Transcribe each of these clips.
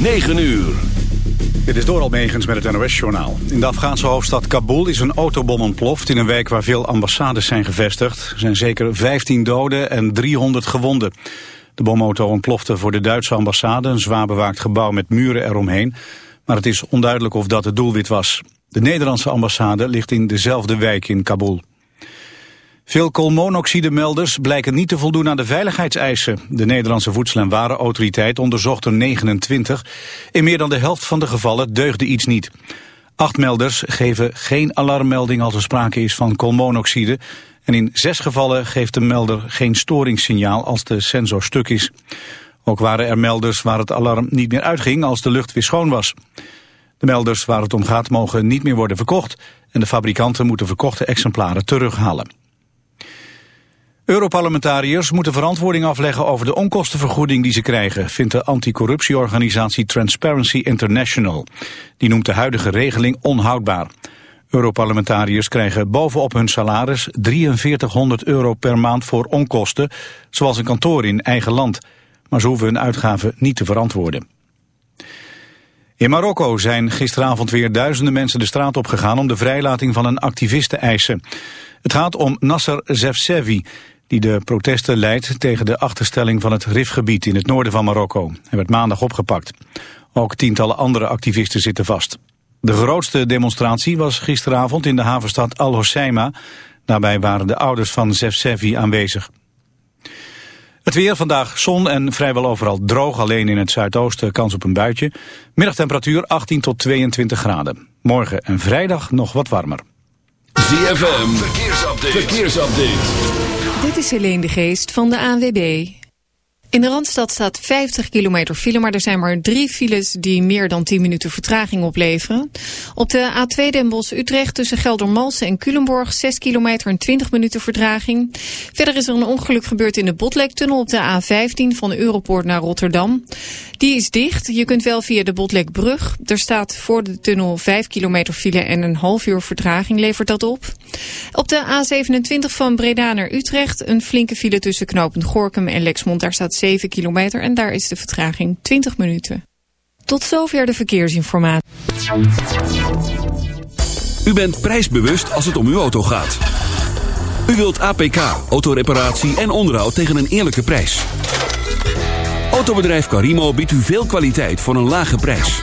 9 uur. Dit is door Almegens met het NOS-journaal. In de Afghaanse hoofdstad Kabul is een autobom ontploft... in een wijk waar veel ambassades zijn gevestigd. Er zijn zeker 15 doden en 300 gewonden. De bomauto ontplofte voor de Duitse ambassade... een zwaar bewaakt gebouw met muren eromheen. Maar het is onduidelijk of dat het doelwit was. De Nederlandse ambassade ligt in dezelfde wijk in Kabul. Veel koolmonoxidemelders blijken niet te voldoen aan de veiligheidseisen. De Nederlandse Voedsel- en Warenautoriteit onderzocht er 29. In meer dan de helft van de gevallen deugde iets niet. Acht melders geven geen alarmmelding als er sprake is van koolmonoxide. En in zes gevallen geeft de melder geen storingssignaal als de sensor stuk is. Ook waren er melders waar het alarm niet meer uitging als de lucht weer schoon was. De melders waar het om gaat mogen niet meer worden verkocht... en de fabrikanten moeten verkochte exemplaren terughalen. Europarlementariërs moeten verantwoording afleggen over de onkostenvergoeding die ze krijgen, vindt de anticorruptieorganisatie Transparency International. Die noemt de huidige regeling onhoudbaar. Europarlementariërs krijgen bovenop hun salaris 4300 euro per maand voor onkosten, zoals een kantoor in eigen land. Maar ze hoeven hun uitgaven niet te verantwoorden. In Marokko zijn gisteravond weer duizenden mensen de straat opgegaan om de vrijlating van een activist te eisen. Het gaat om Nasser Zefsevi, die de protesten leidt tegen de achterstelling van het Rifgebied in het noorden van Marokko. Hij werd maandag opgepakt. Ook tientallen andere activisten zitten vast. De grootste demonstratie was gisteravond in de havenstad Al Hoceima. Daarbij waren de ouders van Zefsevi aanwezig. Het weer vandaag zon en vrijwel overal droog, alleen in het zuidoosten kans op een buitje. Middagtemperatuur 18 tot 22 graden. Morgen en vrijdag nog wat warmer. Verkeersupdate. Dit is Helene de Geest van de ANWB. In de Randstad staat 50 kilometer file, maar er zijn maar drie files die meer dan 10 minuten vertraging opleveren. Op de A2 Den Bosch-Utrecht tussen Geldermalsen en Culemborg 6 kilometer en 20 minuten vertraging. Verder is er een ongeluk gebeurd in de Botlektunnel op de A15 van Europoort naar Rotterdam. Die is dicht. Je kunt wel via de Botlekbrug. Er staat voor de tunnel 5 kilometer file en een half uur vertraging levert dat op. Op de A27 van Breda naar Utrecht een flinke file tussen Knopend Gorkum en Lexmond. Daar staat 7 kilometer en daar is de vertraging 20 minuten. Tot zover de verkeersinformatie. U bent prijsbewust als het om uw auto gaat. U wilt APK, autoreparatie en onderhoud tegen een eerlijke prijs. Autobedrijf Carimo biedt u veel kwaliteit voor een lage prijs.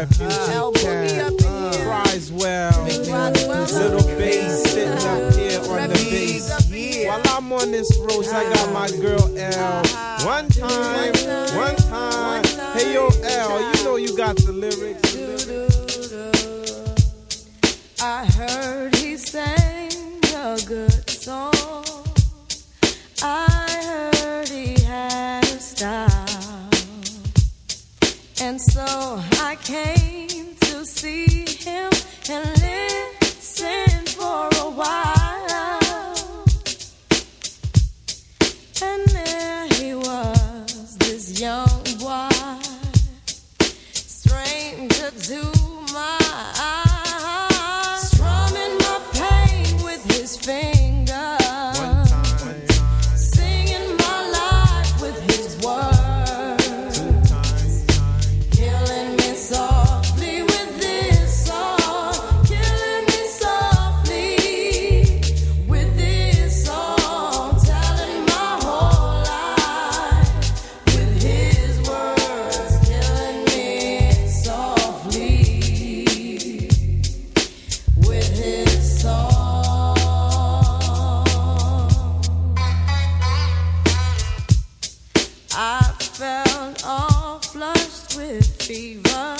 refuge. Uh, Criswell, little bass sitting up here on the bass. While I'm on this road, I got my girl L. One time. felt all flushed with fever,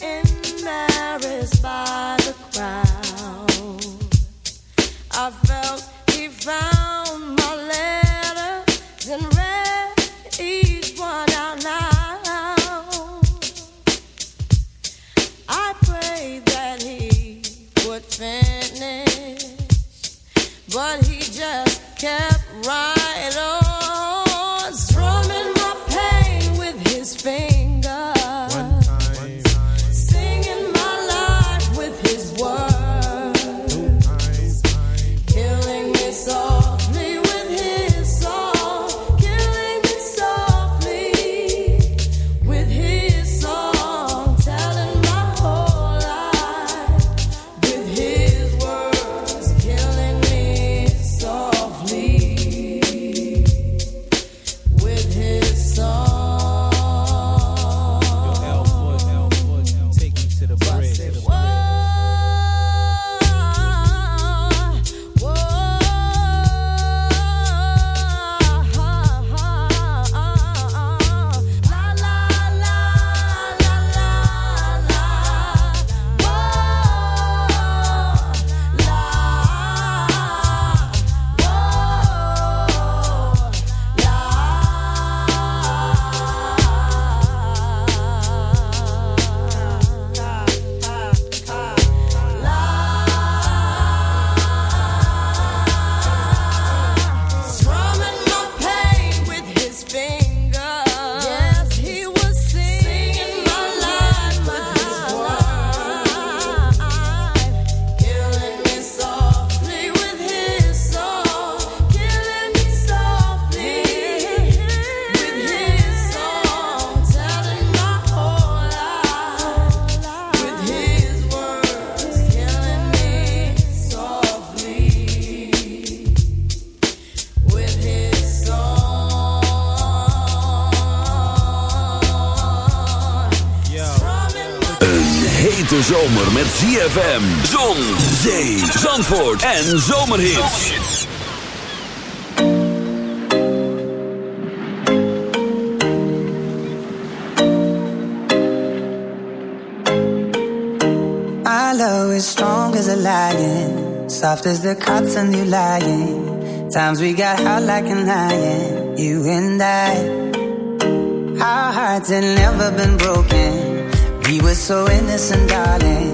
embarrassed by. ZFM, Zon, Zee, Zandvoort en Zomerhits. Our love is strong as a lion, soft as the cotton you lying. Times we got hot like an iron, you and I. Our hearts had never been broken. We were so innocent, darling.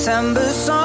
September song.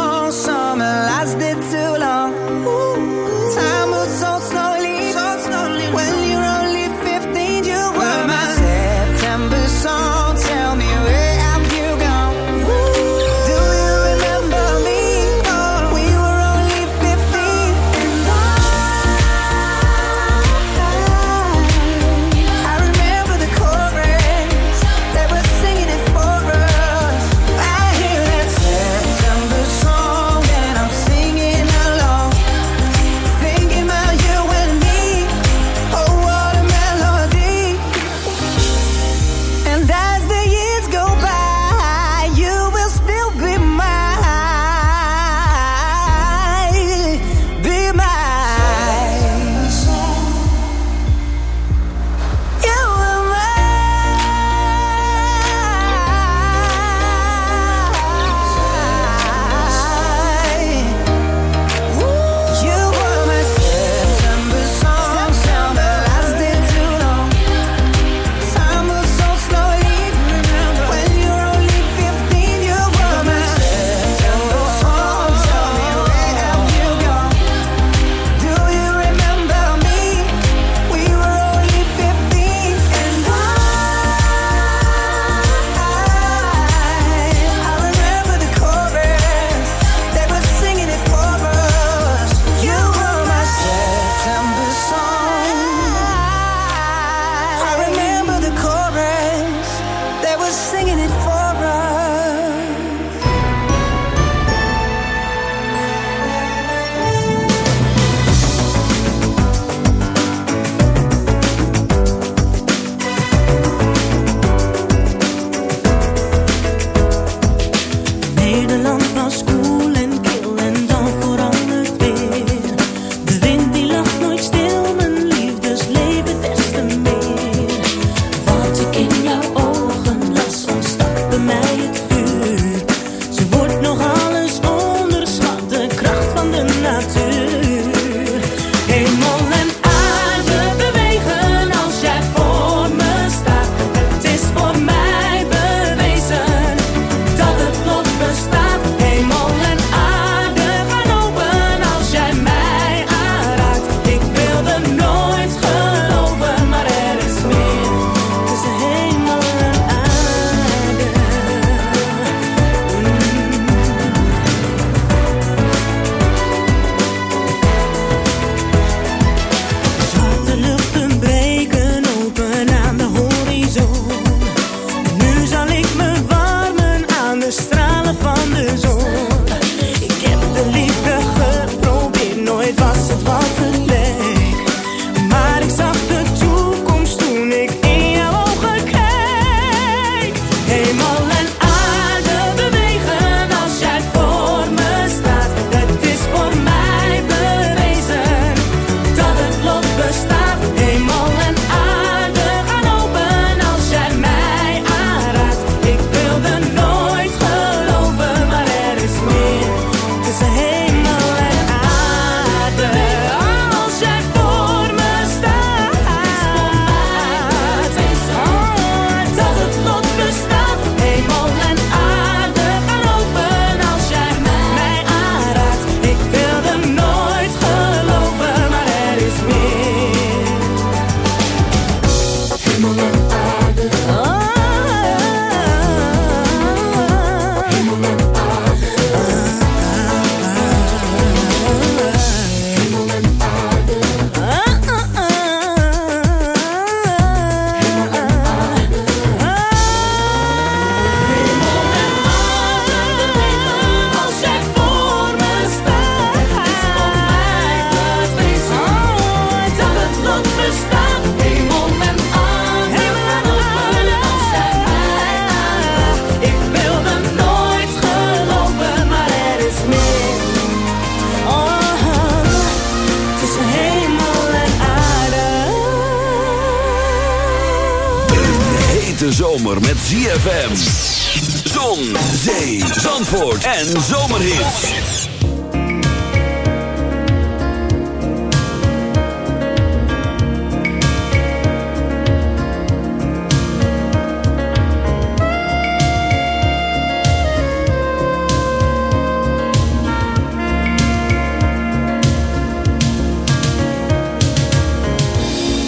En zomerhits.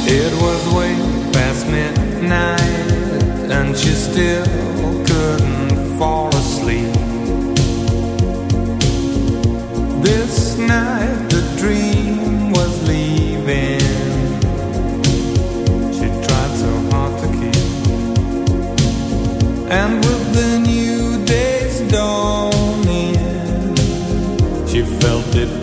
It was way past midnight and she still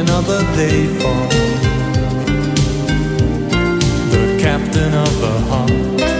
another day for the captain of her heart.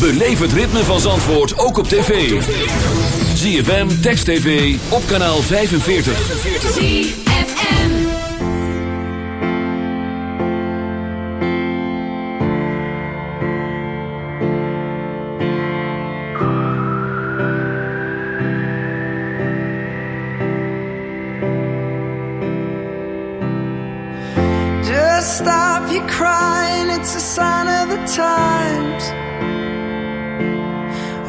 Beleef het ritme van Zandvoort ook op tv. ZFM, Text TV, op kanaal 45. ZFM. Just stop your crying, it's a sign of the times.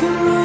can run.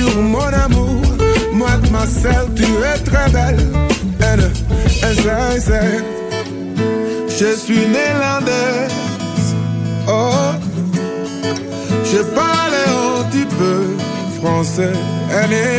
mon amour. Moi de ma selle, tu es très belle. Elle sincère. Je suis néerlandaise. Oh, je parle un petit peu français. Elle est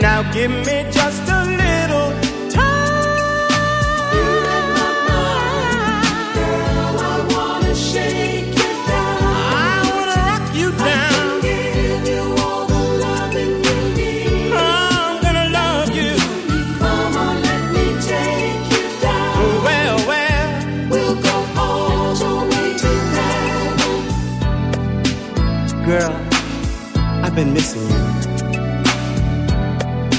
Now give me just a little time. You girl. I wanna shake you down. I wanna rock you down. I'm gonna love you. Let me take you down. Well, well. We'll go all the girl, I've been missing you.